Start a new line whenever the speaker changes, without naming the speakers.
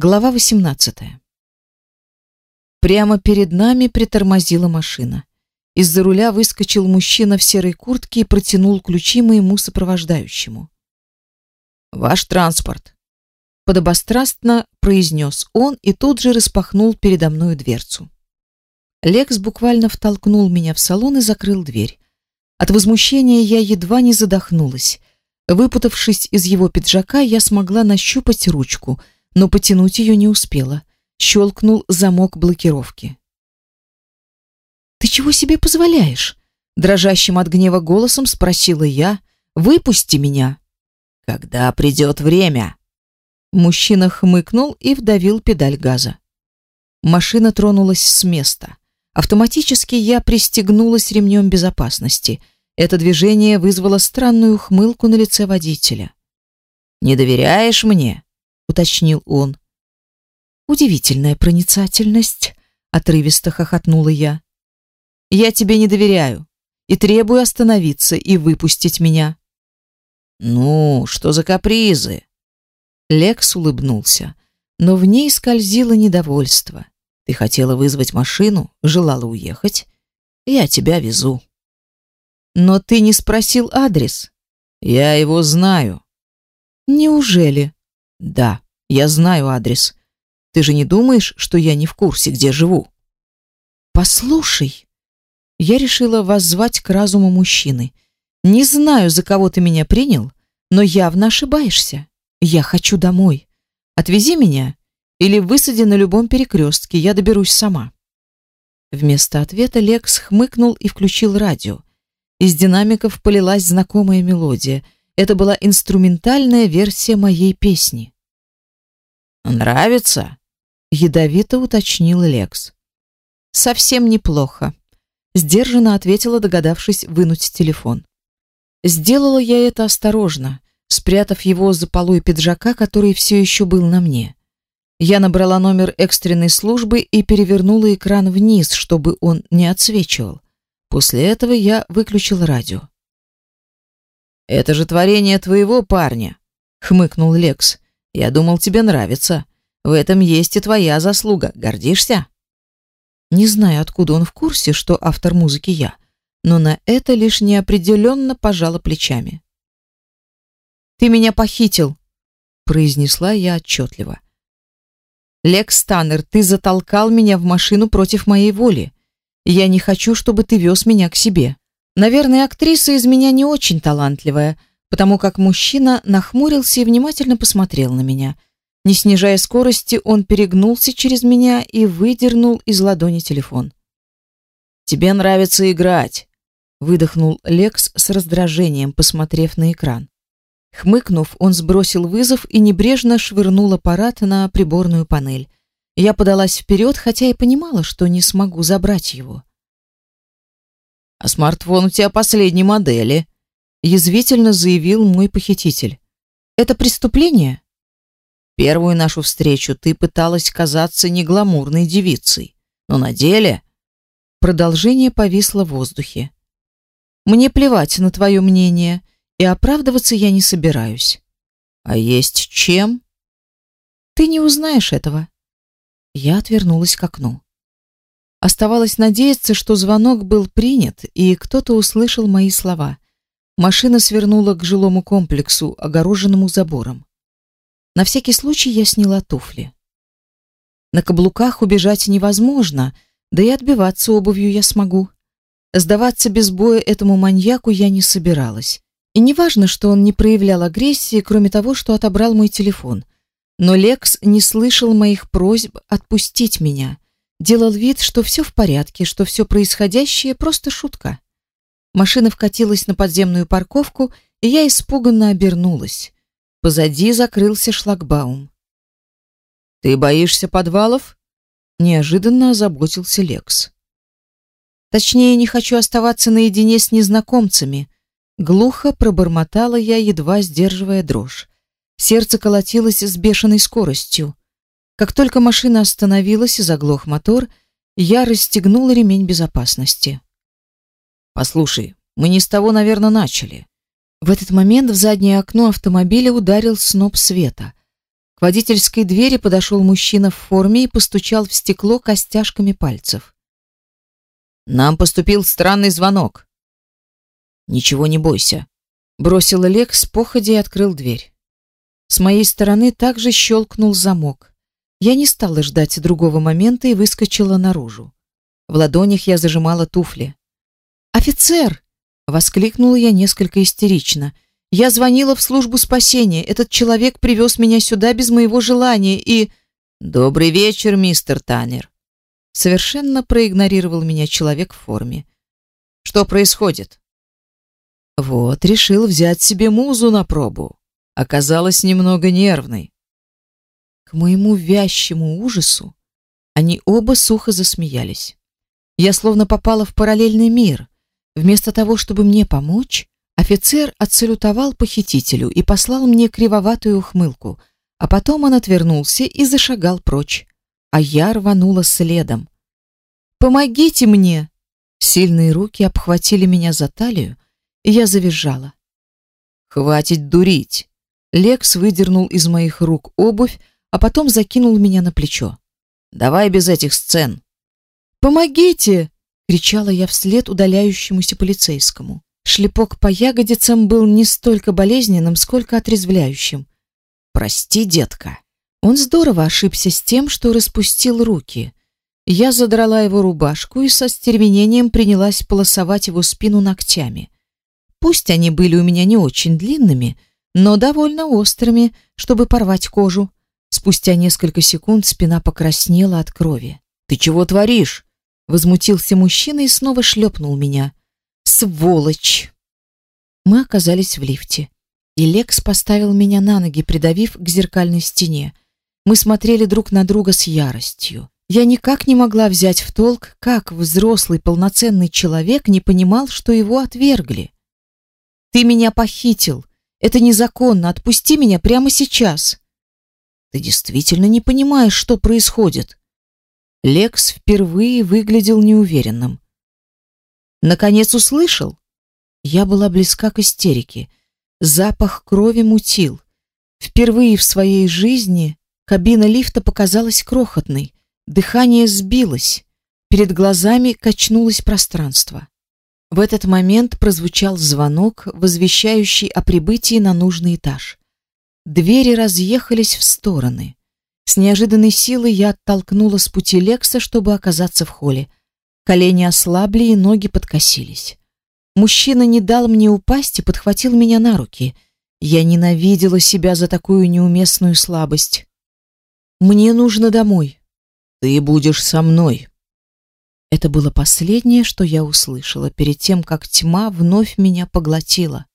Глава 18. Прямо перед нами притормозила машина. Из-за руля выскочил мужчина в серой куртке и протянул ключи моему сопровождающему. «Ваш транспорт», — подобострастно произнес он и тут же распахнул передо мной дверцу. Лекс буквально втолкнул меня в салон и закрыл дверь. От возмущения я едва не задохнулась. Выпутавшись из его пиджака, я смогла нащупать ручку — но потянуть ее не успела. Щелкнул замок блокировки. «Ты чего себе позволяешь?» Дрожащим от гнева голосом спросила я. «Выпусти меня!» «Когда придет время?» Мужчина хмыкнул и вдавил педаль газа. Машина тронулась с места. Автоматически я пристегнулась ремнем безопасности. Это движение вызвало странную ухмылку на лице водителя. «Не доверяешь мне?» Уточнил он. Удивительная проницательность, отрывисто хохотнула я. Я тебе не доверяю и требую остановиться и выпустить меня. Ну, что за капризы? Лекс улыбнулся, но в ней скользило недовольство. Ты хотела вызвать машину, желала уехать. Я тебя везу. Но ты не спросил адрес. Я его знаю. Неужели? Да, я знаю адрес. Ты же не думаешь, что я не в курсе, где живу? Послушай, я решила воззвать к разуму мужчины. Не знаю, за кого ты меня принял, но явно ошибаешься. Я хочу домой. Отвези меня или высади на любом перекрестке, я доберусь сама. Вместо ответа Лекс хмыкнул и включил радио. Из динамиков полилась знакомая мелодия — это была инструментальная версия моей песни. «Нравится?» — ядовито уточнил Лекс. «Совсем неплохо», — сдержанно ответила, догадавшись вынуть телефон. Сделала я это осторожно, спрятав его за полой пиджака, который все еще был на мне. Я набрала номер экстренной службы и перевернула экран вниз, чтобы он не отсвечивал. После этого я выключил радио. Это же творение твоего парня, хмыкнул Лекс. Я думал, тебе нравится. В этом есть и твоя заслуга. Гордишься? Не знаю, откуда он в курсе, что автор музыки я, но на это лишь неопределенно пожала плечами. Ты меня похитил, произнесла я отчетливо. Лекс Таннер, ты затолкал меня в машину против моей воли. Я не хочу, чтобы ты вез меня к себе. Наверное, актриса из меня не очень талантливая, потому как мужчина нахмурился и внимательно посмотрел на меня. Не снижая скорости, он перегнулся через меня и выдернул из ладони телефон. «Тебе нравится играть», — выдохнул Лекс с раздражением, посмотрев на экран. Хмыкнув, он сбросил вызов и небрежно швырнул аппарат на приборную панель. Я подалась вперед, хотя и понимала, что не смогу забрать его. А смартфон у тебя последней модели, язвительно заявил мой похититель. Это преступление? Первую нашу встречу ты пыталась казаться негламурной девицей, но на деле продолжение повисло в воздухе. Мне плевать на твое мнение, и оправдываться я не собираюсь. А есть чем? Ты не узнаешь этого. Я отвернулась к окну. Оставалось надеяться, что звонок был принят, и кто-то услышал мои слова. Машина свернула к жилому комплексу, огороженному забором. На всякий случай я сняла туфли. На каблуках убежать невозможно, да и отбиваться обувью я смогу. Сдаваться без боя этому маньяку я не собиралась. И неважно, что он не проявлял агрессии, кроме того, что отобрал мой телефон. Но Лекс не слышал моих просьб отпустить меня — делал вид, что все в порядке, что все происходящее просто шутка. Машина вкатилась на подземную парковку, и я испуганно обернулась. Позади закрылся шлагбаум. Ты боишься подвалов? неожиданно озаботился Лекс. Точнее, не хочу оставаться наедине с незнакомцами, глухо пробормотала я, едва сдерживая дрожь. Сердце колотилось с бешеной скоростью. Как только машина остановилась и заглох мотор, я расстегнула ремень безопасности. Послушай, мы не с того, наверное, начали. В этот момент в заднее окно автомобиля ударил сноп света. К водительской двери подошел мужчина в форме и постучал в стекло костяшками пальцев.
Нам поступил странный звонок. Ничего не бойся, бросил Олег с походи и открыл дверь.
С моей стороны также щелкнул замок. Я не стала ждать другого момента и выскочила наружу. В ладонях я зажимала туфли. «Офицер!» — воскликнула я несколько истерично. «Я звонила в службу спасения. Этот человек привез меня сюда без моего желания и...»
«Добрый вечер, мистер Таннер!»
Совершенно проигнорировал меня человек в форме.
«Что происходит?»
Вот, решил взять себе музу на пробу. Оказалась немного нервной. К моему вящему ужасу они оба сухо засмеялись. Я словно попала в параллельный мир. Вместо того, чтобы мне помочь, офицер отсалютовал похитителю и послал мне кривоватую ухмылку, а потом он отвернулся и зашагал прочь, а я рванула следом. «Помогите мне!» Сильные руки обхватили меня за талию, и я завизжала.
«Хватит дурить!»
Лекс выдернул из моих рук обувь, а потом закинул меня на плечо.
«Давай без этих сцен!»
«Помогите!» — кричала я вслед удаляющемуся полицейскому. Шлепок по ягодицам был не столько болезненным, сколько отрезвляющим.
«Прости, детка!»
Он здорово ошибся с тем, что распустил руки. Я задрала его рубашку и со стервенением принялась полосовать его спину ногтями. Пусть они были у меня не очень длинными, но довольно острыми, чтобы порвать кожу. Спустя несколько секунд спина покраснела от крови.
«Ты чего творишь?»
Возмутился мужчина и снова шлепнул меня. «Сволочь!» Мы оказались в лифте. И Лекс поставил меня на ноги, придавив к зеркальной стене. Мы смотрели друг на друга с яростью. Я никак не могла взять в толк, как взрослый полноценный человек не понимал, что его отвергли. Ты меня похитил. Это незаконно. Отпусти меня прямо сейчас.
Ты действительно не понимаешь, что происходит.
Лекс впервые выглядел неуверенным. Наконец услышал. Я была близка к истерике. Запах крови мутил. Впервые в своей жизни кабина лифта показалась крохотной. Дыхание сбилось. Перед глазами качнулось пространство. В этот момент прозвучал звонок, возвещающий о прибытии на нужный этаж. Двери разъехались в стороны. С неожиданной силой я оттолкнула с пути Лекса, чтобы оказаться в холле. Колени ослабли и ноги подкосились. Мужчина не дал мне упасть и подхватил меня на руки. Я ненавидела себя за такую неуместную слабость. Мне нужно домой.
Ты будешь со мной,
это было последнее, что я услышала перед тем, как тьма вновь меня поглотила.